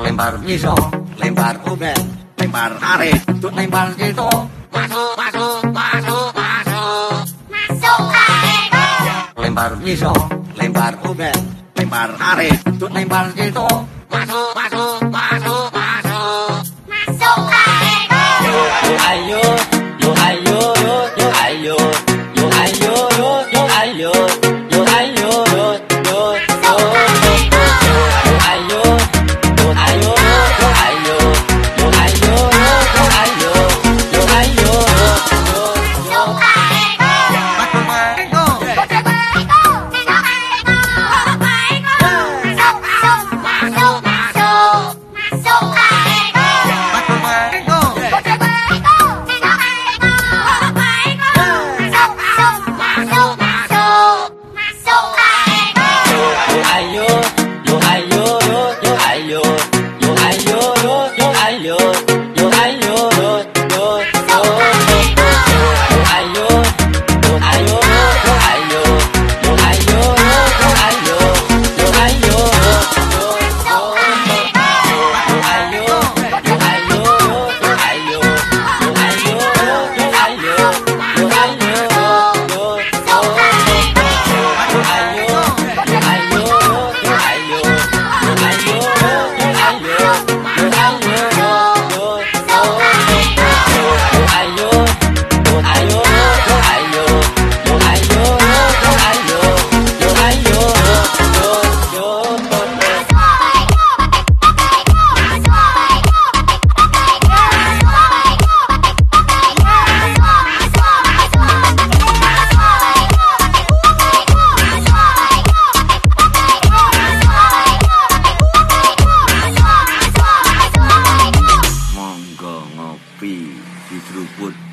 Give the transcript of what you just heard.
lempar pisau, lempar obel, lempar karet, lempar itu, masuk, masuk, masuk, masuk. Masuk karet. Lempar pisau, lempar obel, lempar karet, lempar itu, masuk, masuk, masuk. ayo, lo ayo, lo ayo. di di